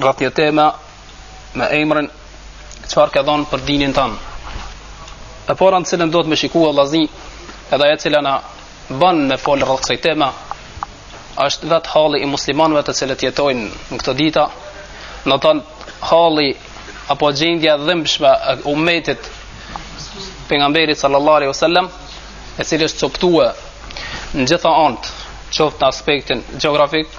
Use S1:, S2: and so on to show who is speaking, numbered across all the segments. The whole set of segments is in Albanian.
S1: Rreth një teme me emrin çfarë ke dhonë për dinin tanë. E para në cilën duhet me shikua vllazni edhe e cila na banë me folë rreth kësaj teme është vetë halli i muslimanëve të cilët jetojnë në këto dita në tanë halli apo gjendja e dhimbshme e umetit pejgamberit sallallahu alaihi wasallam i cili është coptue në gjitha anët qoftë në aspektin gjeografik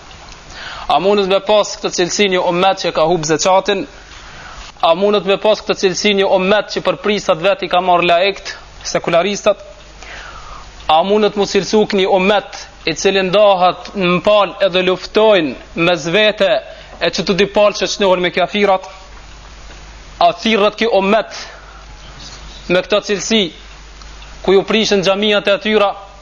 S1: A mundet me pas këtë cilësi një umet që ka hup zekatin? A mundet me pas këtë cilësi një umet që për prijsa të vet i ka marr laikt, sekularistat? A mundet mu cilësu një umet i cili ndahet në palë edhe luftojnë mes vete e që të dy palë shoqnohen me kafirat? A thirret ky umet me këtë cilësi ku ju prishen xhamiat e tyre?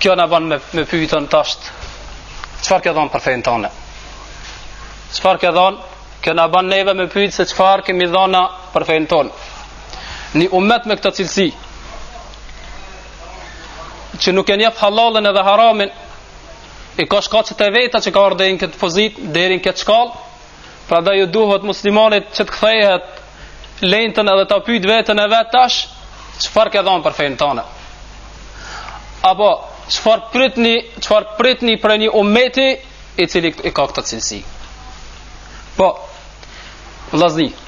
S1: Kjo na bën me me pyetun tash çfarë ke dhënë për fenë tane. Çfarë ke dhënë? Kjo na bën neve me pyet se çfarë kemi dhënë për fenë tonë. Një umet me këtë cilësi që nuk e njef hallallin edhe haramin i ka shkaqet e veta që ka ardhë në këtë pozit deri në këtë shkallë Prandaj i duhet muslimanit që të kthehet lentën edhe ta pyjt veten e vet tash, çfarë ke dhanë për fenë tane? Apo, çfarë pritni, çfarë pritni prej një umeti i cili i ka këto cilësi? Po, vllazni,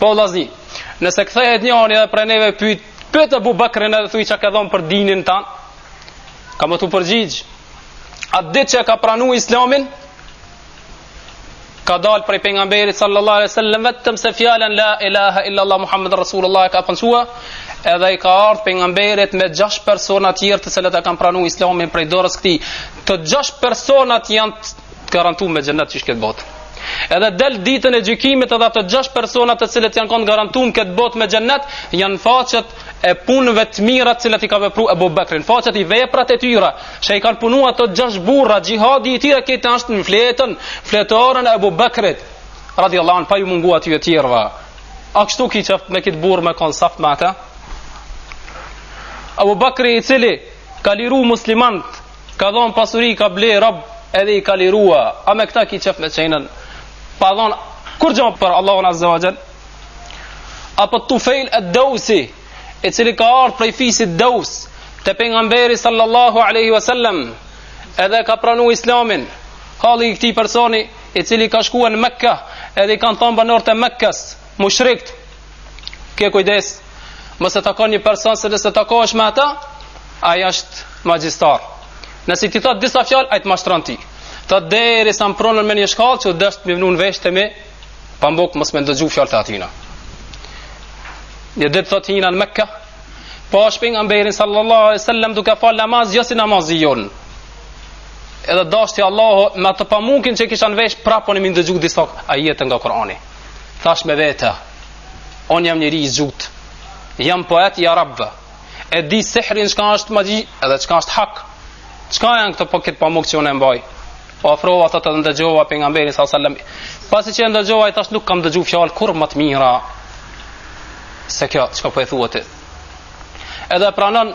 S1: Po vllazni, nëse kthehet njëri dhe prej neve pyet, pyet Abu Bakrin edhe thuaj çka ke dhënë për dinin tan. Ka me t'u përgjigj. Atë ditë që ka pranuar Islamin ka dal prej pejgamberit sallallahu alaihi wasallam vetëm se fjalën la ilaha illa allah muhammed rasulullah ka mësua edhe i ka ardhur pejgamberit me 6 persona të tjerë të cilët e kanë pranuar Islamin prej dorës së tij. Të 6 personat janë të garantuar me xhennet qysh në këtë botë. Edhe del ditën e gjykimit edhe ato gjashtë persona të cilët janë kanë garantuar këtë botë me xhennet, janë faqet e punëve të mira të cilat i ka vepruar Abu Bakri, faqet i veprat e tyre, që i kanë punuar ato gjashtë burra, xhihadi i tyre që kanë në fletën, fletoren e Abu Bakrit, radhiyallahu anhu, pa ju munguar atyre të tjerëve. A kështu ki qef ti me këta burra me konë në saf me ata? Abu Bakri i cili ka liru muslimant Ka dhon pasuri, ka ble rob edhe i ka lirua. A me këta ki qef me qenë pa dhon kurrgjë për Allahun Azza wa Jall? Apo Tufail ad-Dawsi, i cili ka ardhur prej fisit Daws te pejgamberi sallallahu alaihi wasallam, edhe ka pranuar Islamin. Halli i këtij personi, i cili ka shkuar në Mekka, edhe i kanë thënë banorët e Mekkës, mushrikt, Ke kujdes, mos e takon një person, se nëse takohesh me ata, ai është magjistar. Nëse ti thot disa fjalë, ai të mashtron ti. Thot deri sa m'prunën në një shkallë që desht me vnu n'vesh me pambuk mos me ndëgju fjalët e atina. Një ditë thot hina në Mekka, po e shoh pejgamberin sallallahu alaihi wasallam duke fal namaz jo si namazi jon. Edhe dashti Allahu me tanë pamukin që kisha në vesh prapë me ndëgju disa ajete nga Kurani. thash me vete, unë jam njeri i zgjut, jam poet i arabve, e di sihrin çka është magji edhe çka është hak, çka janë këto po këtë pamuk që unë e mbaj, u afrova thot edhe ndëgjova pejgamberin s.a.s. Pasi që e ndëgjova i thash nuk kam dëgju fjallë kurrë ma të mira, se kjo çka po e thua ti. Edhe pranon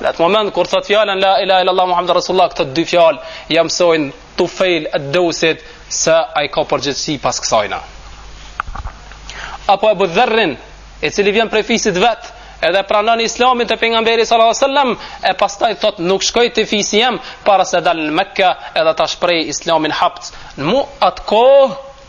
S1: Në at moment kur thot fjalën la ilaha illallah muhammed rasulullah këto dy fjalë ja mësojnë Tufejl ed-Deusit se ai ka përgjegjësi pas kësajna. Apo Abu Dherrin, i cili vjen prej fisit vet, edhe e pranon Islamin te pejgamberi sallallahu alaihi wasallam e pastaj thot nuk shkoj te fisi jem para se t'dal në Mekka edhe ta shpreh Islamin hapt. Në mu atë kohë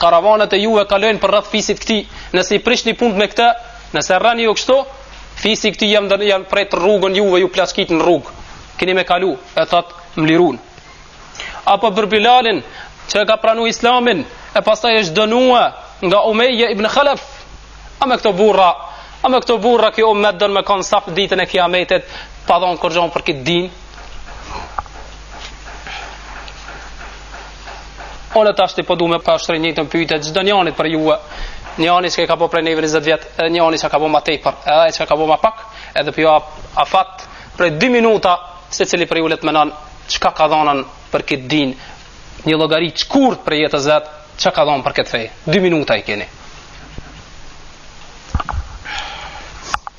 S1: karavanët e juve kalojnë përrreth fisit t'këtij, nëse i prishni punët me këtë, nëse e rrehni ju kështu, fisi i këtij jav pret rrugën juve ju plaçkit në rrugë, keni me kalu, e thot, më lirun. Apo për Bilalin, që e ka pranu islamin, e pastaj është dënu nga Umeje ibn Khalef, a me këto burra, a me këto burra po mendon me kanë saf ditën e kiametit, pa dhonë kurgjo hiç për këtë dinë, Unë tash po du me parashtru një pyetje çdo njanit prej juve. Njani që ka po prej neve 20 vjet, edhe njani që ka po ma tepër, edhe ai që ka po ma pak, edhe po ju jap afat prej 2 minuta secili prej jush le t'menon çka ka dhanë për këtë din një llogari të shkurt për jetën e vet, çka ka dhënë për këtë fe? 2 minuta i keni.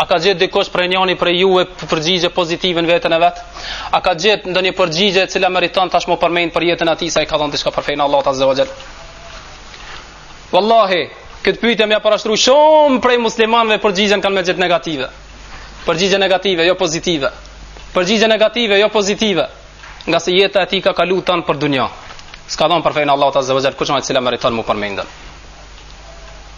S1: A ka gjetë dikush prej njoni prej juve përgjigje pozitive në veten e vet? A ka gjetë ndonjë përgjigje e cila meriton me u përmend për jetën e tij se ai ka dhënë diçka për fenë Allahu Azza wa Jall? Wallahi, këtë pyetje me ja parashtru shumë prej muslimanëve përgjigjen kanë me gjetë negative. Përgjigje negative, jo pozitive. Përgjigje negative, jo pozitive. Ngase jeta e tij ka kalu tan për dunja. S'ka dhënë për fenë e Allahut Azza wa Jall kurgjo e cila meriton me u përmendën.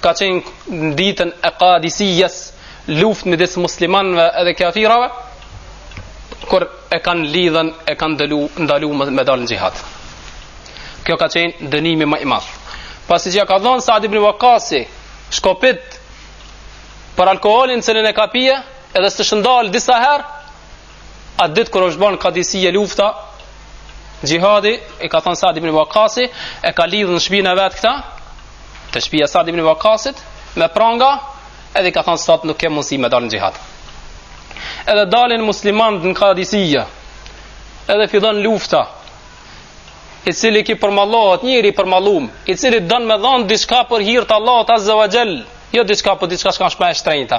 S1: ka qenë në ditën e Kadisijes, luftë mëdis muslimanëve edhe qafirave, kur e kanë lidhën, e kanë ndalu, ndalu me dalë në xhihad. Kjo ka qenë dënimi ma i madh. Pasi që ja ka dhënë Sa'd ibn Waqqasi shkopinjt për alkoolin cilin e ka pi, edhe s'është ndal disa herë, Atë ditë kur është bën Qadisije lufta, xhihadi, e ka thënë Sa'd ibn Waqasi, e ka lidhur në shtëpinë e vet këta, te shtëpia Sa'd ibn Waqasit me pranga, edhe i ka thënë sot nuk ke mundësi me dalë në xhihad. Edhe dalin muslimanët në Qadisije. Edhe fillon lufta. I cili ky përmallohet, njeri i përmallum, i cili don me dhon diçka për hir të Allahut Azza wa Jall, jo diçka por diçka që është më e shtrenjta.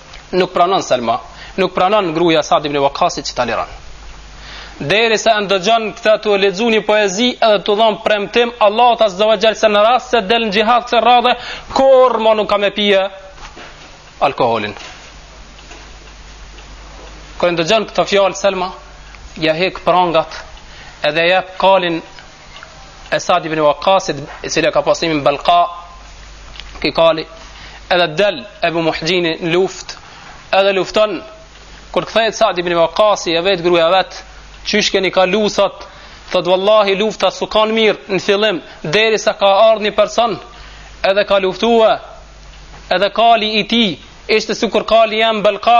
S1: nuk pranon Selma, nuk pranon gruaja Sa'd ibn Waqasit që ta liron. Derisa e ndëgjon këta tu lexu një poezi edhe tu dhan premtim Allahut Azza wa Jall se në rast se del në xhihad kësaj radhe kurrë ma nuk ka me pije alkoholin kur e ndëgjon këtë fjalë Selma ja hek prangat edhe ja jep kalin E Sa'd ibn Waqasit, i cili ka pas emrin Balqa, ky kali, edhe del Ebu Muhxhini në luftë, edhe lufton, kur kthehet Sa'd ibn Waqasi e vet gruja e vet, qysh keni kalu sot, thotë vallahi lufta s'u kanë mirë në fillim, derisa ka ardhë një person, edhe ka luftua, edhe kali i tij ishte sikur kali jem Balqa,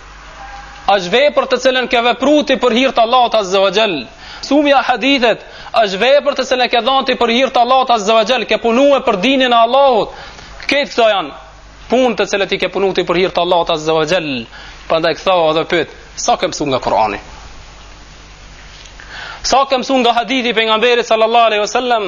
S1: është vepër të cilën ke vepru ti për hir të Allahut azza wa jall. Mësumja e hadithit është vepër të cilën ke dhan ti për hir të Allahut azza wa jall, ke punu për dinin e Allahut. Krejt këto janë punë të cilat i ke punu ti për hir të Allahut azza wa jall. Prandaj kthehu edhe pyet, sa ke mësu nga Kurani? Sa ke mësu nga hadithi i pejgamberit sallallahu alaihi wasallam?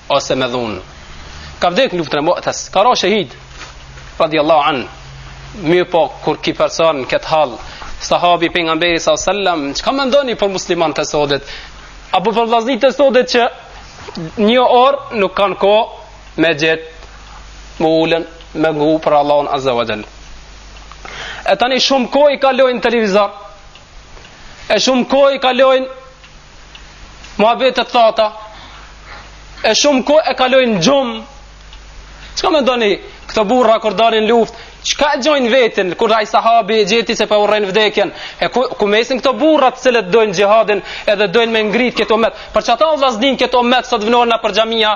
S1: ose me dhunë. Ka vdekë në luftën e Mu'tes, ka ra shahid, radiallahu anhu, mirëpo kur ky person në këtë hal, sahabi i pejgamberit sallallahu alaihi wasallam, çka mendoni për musliman të sodit, apo për vllazni të sodit që një orë nuk kanë kohë me gjetë me u ulë me ngu për Allahun Azza wa Jall. E tani shumë kohë i kalojnë televizor, e shumë kohë i kalojnë muhabet të thata, e shumë kohë e kalojnë në gjumë, çka mendoni, këto burra kur dalin luftë, çka e gjojnë vetin, kur aj sahabi e gjeti se po urrejnë vdekjen, e ku, ku mbesin këto burra të cilët dojnë xhihadin edhe dojnë me ngrit këtë umet, për qata vllazën këtë umet sot vënohen nëpër xhamia,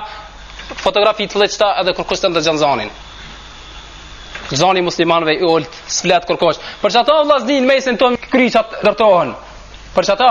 S1: fotografi të leqta edhe kërkush s'ndëgjon zanin. Zani i muslimanve i ult, s'flet kërkush, për qata vllazën mesin të kryqat ndërtohen, për qata,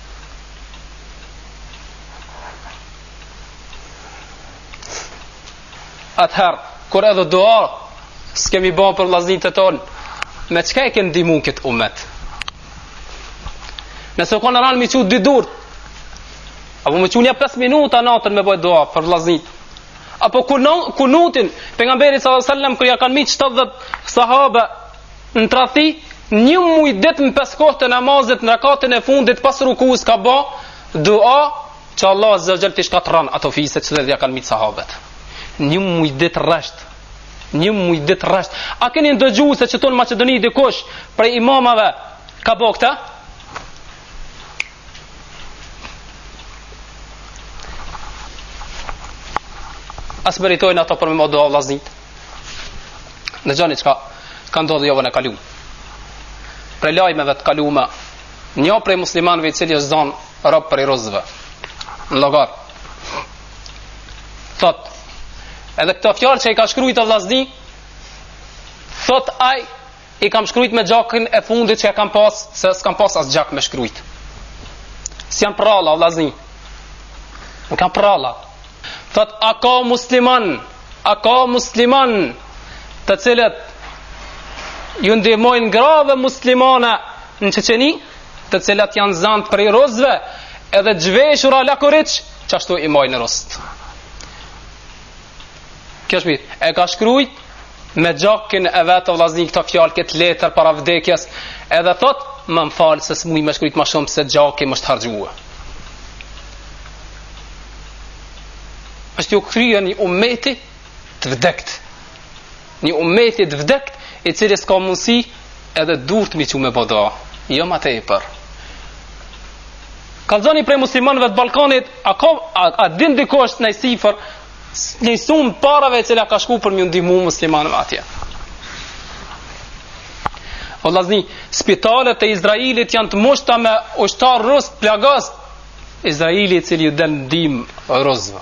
S1: Atëherë, kur edhe dua, s'kemi ba për vllaznit e tonë, me çka e kem ndihmu këtë umet? Nëse u kanë ranë me i çu dy durt, apo me u çu nja 5 minuta natën me ba dua për vllaznit, apo kunutin, pejgamberi s.a.s. kur ja kanë myt 70 sahabe, Në tradhti, një muj dit në pes kohë të namazit në rekatin e fundit pas rukus ka ba dua që Allah azze ve xhel t'i shkatërron ato fise që ia kanë mytë sahabet. Një muj dit rresht. Një muj dit rresht. A keni ndëgju se n'tonë Maqedoni dikush prej imamave ka bo këta? A s'meritojnë ato për me bo dua vllaznit Ndëgjoni çka ka ndodhë javën e kalume Prej lajmeve të kalume Njo prej muslimanve i cili është zonë rob prej rusëve Në llogor Thot Edhe këto fjalë që i ka shkrujt o vllazni Thot aj I kam shkrujt me gjakin e fundit që e kam pas, se s'kam pas as gjak me shkrujt. S'jan pralla, vllazni. Nuk jan pralla. Thot, a ka musliman, a ka musliman të cilët ju ndihmojnë grave muslimane në Çeçeni, të cilat janë zanë prej rusve, edhe zhveshura lakuriq, qashtu i majnë rusët. Kjo është mirë. E ka shkrujt me gjakin e vet o vllazni këto fjalë këtë letër para vdekjes edhe thot ma më fal se s'muj me shkrujt ma shumë se gjaki më është hargjua. është iu kthye një umeti të vdekt. Një ummeti të vdekt i cili s'ka mundësi edhe durt me i çu me bo dua. Jo ma tepër. Kallzoni prej muslimanëve të Ballkanit, a ka a, a din dikush ndonjë shifër një shumë parave e cila ka shku për me i ndihmu muslimanëve atje. O vllazni, spitalet e Izraelit janë të mushta me ushtar rus të plagost. Izraeli i cili ju jep ndihmë rusve.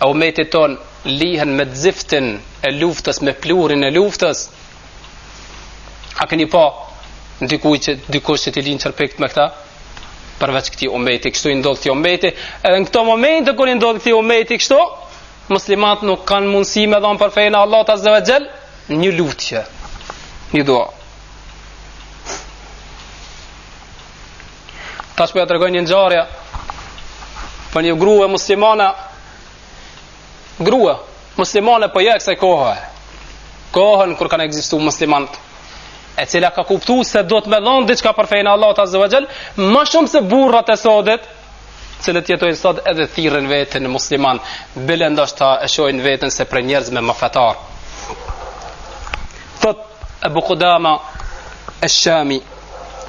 S1: e umetit ton lihen me ziftin e luftës me pluhurin e luftës a keni pa dikuj dikush që t'i linë qërpekt me këta përveç këtij umeti, kështu i ndodh këtij umeti, edhe në këto momente kur i ndodh këtij umeti, kështu, muslimant nuk kanë mundësi me dhonë për fenë e Allahut azze ve xhel, një lutje, një dua. Tash po ju tregoj një ngjarje për një grua muslimane. Grua muslimane po jo e kësaj kohe. Kohën kur kanë ekzistu muslimanët e cila ka kuptu se duhet me dhonë diçka për fenë e Allahut azze ve xhel, ma shumë se burrat e sodit, cilët jetojnë sot edhe thirrin veten musliman, bile ndoshta e shohin veten se prej njerëzve mo fetar. Thot, Ebu Kudama e Shami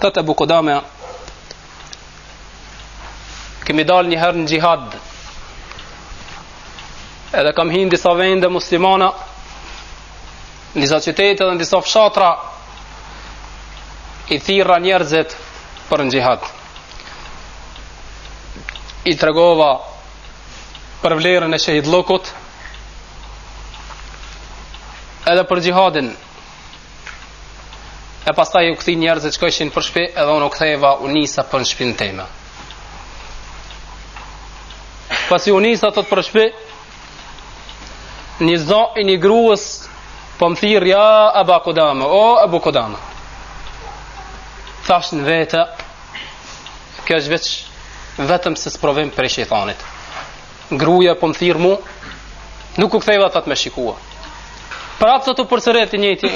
S1: thotë Ebu Kudama Kemi dalë një herë në gjihad Edhe kam hinë në disa vende muslimana Në disa qytete dhe në disa fshatra I thirra njerëzit për në gjihad I tregova për vlerën e shehidllukut edhe për gjihadin e pastaj u kthyn njerëzit që ishin për shpi edhe unë u ktheva u nisa për në shpinë teme pasi u nisa thotë për shpi një zo i një gruës po më thirr ja Eba Kudama o Ebu Kudama thash në vete kjo është veç vetëm se sprovim prej shetanit Gruja po më thirr mu, nuk u ktheva thot me shikua. Prapë thot u përsërit i njëjti.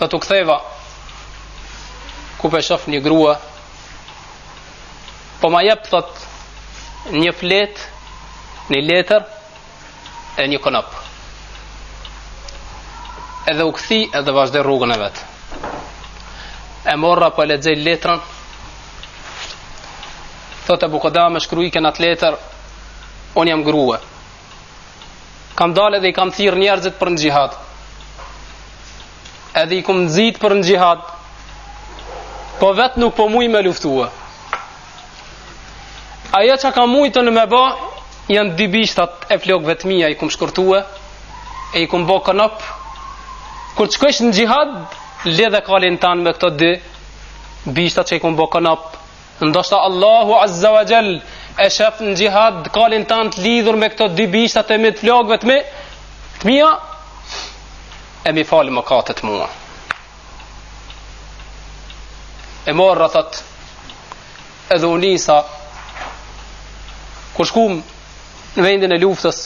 S1: Thot u ktheva. Kur po shof një grua? Po ma jep thot një flet, një letër, e një konop. Edhe u kthi edhe vazhdoi rrugën e vet. E morra po lexoj letrën. Thotë Ebu Kudama shkruike n'atë letër un jam grua. Kam dalë dhe i kam thirr njerëzit për në xhihad. Edhe i kam nxit për në xhihad. Po vet nuk po muj me luftua. Ajo çka kam mujt me bo, janë dy bishtat e flokëve të mija i kam shkurtue, e i kam bo konop, kur shkojsh në gjihad, lidhe kalin tand me këto dy bishtat që i kam bo konop, ndoshta Allahu Azza wa Gjell, e shef në gjihad, kalin tand të lidhur me këto dy bishtat e me të flokëve të mi, të mija, e m'i fal mëkatet mua. e morra thot edhe u nisa kur shkum në vendin e luftës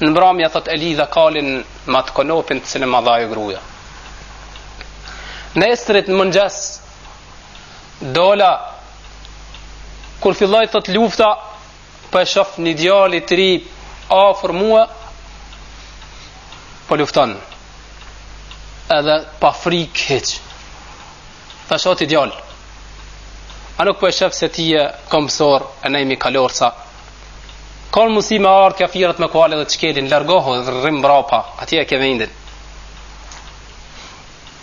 S1: në mbramje thot e lidha kalin me at konopin të cilin ma dha ajo gruja nestrit në mëngjes dola kur filloi thot lufta po e shof një djalë të ri afër mua po lufton. Edhe pa frikë hiç. Thash o ti djalë. A nuk po e shof se ti je komsor e ne jemi kalorësa. Ka mundësi me ardhë kafirat me kuale dhe të shkelin, largohu dhe rri mbrapa, atje e ke vendin.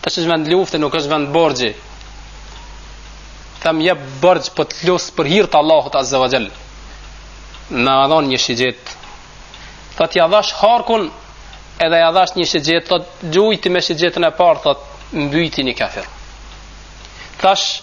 S1: Tash është vend lufte, nuk është vend borxhi. Tha më jep borxh po të lus për hir të Allahut Azze we Xhel. Na e jep një shigjetë. Thot ia dhashë harkun edhe ia dhashë një shigjetë. Thot gjujti me shigjetën e parë, thot mbyti një kafir. Thash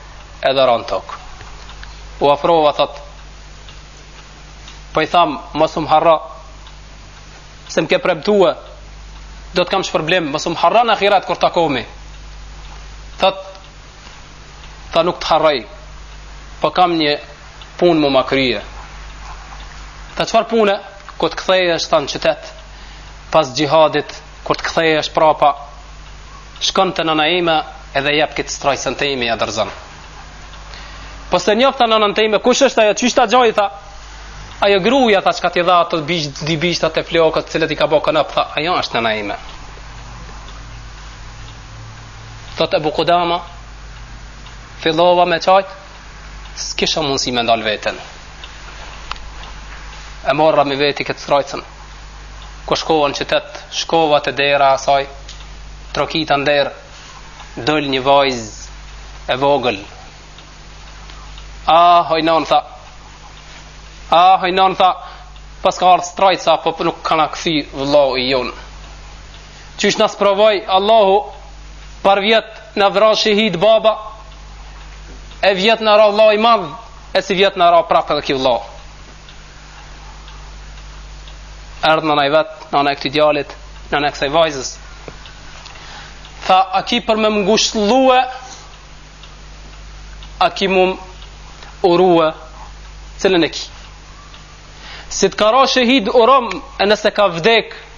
S1: edhe ra n'tokë. U afrova, thot, po i tham, mos më harro, se më ke premtue, do ta kam shpërblim, mos më harro në ahiret kur takohmi. Thot, tha nuk të harroj, po kam një punë me ma krye. Tha çfarë punë, kur të kthehesh tha n'qytet, pas xhihadit, kur të kthehesh prapa, Shkon te nana ime edhe jep këtë strajcën teme ia dorëzon. Po s'e njoh tha nanën teme kush është ajo qysh ta gjej tha. Ajo gruaja tha çka t'i dha ato bish dy bishta të flokëve të cilët i ka bë konop tha ajo është nana ime. Thot Ebu Kudama fillova me qajt S'kisha mundësi me ndalë veten. E mora me veti këtë strajcën. Kur shkova në qytet, shkova te dera e asaj, trokita në derë, del një vajzë e vogël. A, hoj nan, tha. A, hoj nan, tha. Paska ardhë strajca, po nuk kenka kthy vëllau i jonë. Qysh na sprovoi Allahu parvjet na ra shehid baba e vjet na ra vëllai i madh e sivjet na ra prapë edhe ky vëlla. Erdh nana e vet, nana e këtij djalit, nana e kësaj vajzës. Tha, a ki për me ngushllue, a ki me m'urue, cilën e ki. Si të ka ra shehid uromë, e nëse ka vdekë,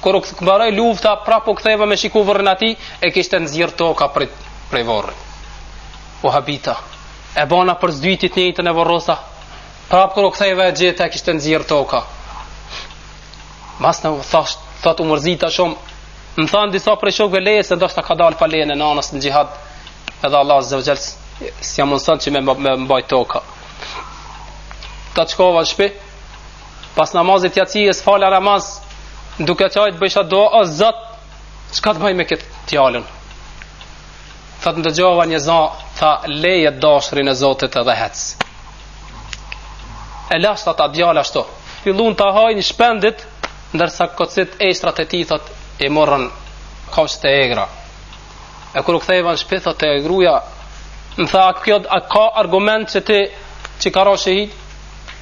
S1: kur u mbaroi lufta prapë u ktheva me shiku vorrin e tij e kishte nxjerr toka prej prej vorri u habita e bona për së dyti njëjtën e vorrosa prapë kur u ktheva e gjeta e kishte nxjerr toka mas në thash thot u mërzita shumë më thanë disa prej shokëve lëre se ndoshta ka dalë pa lejën e nanës në xhihad edhe Allahu Azze we Xhel s'ia mundëson që me, me mbajt toka tha shkova në shpi Pas namazit jacisë fala namaz duke qajt bëjsha dua o zot çka të bëj me këtë djalin thot ndëgjova një za tha lëre dashurin e zotit edhe hec e lashë thot atë djalë ashtu fillun të hajnë shpendët ndërsa kocit eshtrat e tij thot i morën kafshët e egra e kur u ktheva në shpi thot ajo gruja më tha a, kjo, a ka argument që ti që ka ra shehid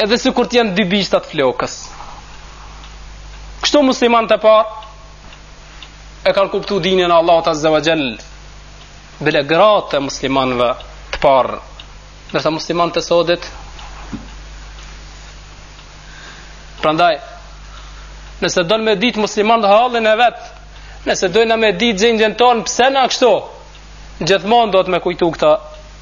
S1: Edhe sikur t'jen dy bishta t'flokës. Kështu muslimant e par e kanë kuptu dinin e Allahut azze ve xhel, bile gratë e muslimanve të par, nërsa muslimant e sodit, prandaj, nëse dojnë me ditë muslimant hallin e vet, nëse dojna me ditë gjendjen tonë, pse na kështu, gjithmonë duhet me kujtu këto,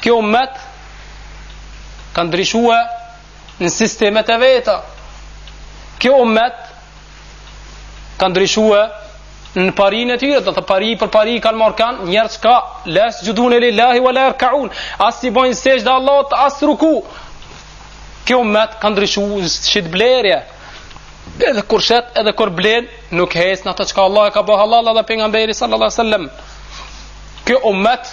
S1: kjo umet ka ndryshua në sistemet e veta kjo umet ka ndryshua në parin e tyre do të pari për pari kanë marrë kanë njerëz çka la jesxhudune lilahi ve la jerkeun as s'i bojnë sexhde Allahut as ruku kjo umet ka ndryshua në shitblerje edhe kur shet edhe kur blen nuk hes në atë çka Allahu e ka bë hallall edhe pejgamberi sallallahu sallam kjo umet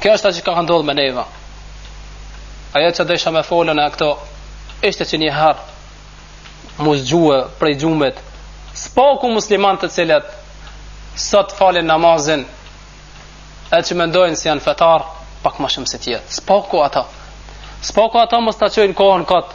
S1: Kjo është ajo që ka ndodhur me neve. Ajo që desha me fol në këto ishte që një herë m'u zgju prej gjumit s'paku muslimant cilët sot falin namazin edhe që mendojnë se janë fetar pak ma shumë se tjert s'paku ata s'paku ata mos ta çojnë kohën kot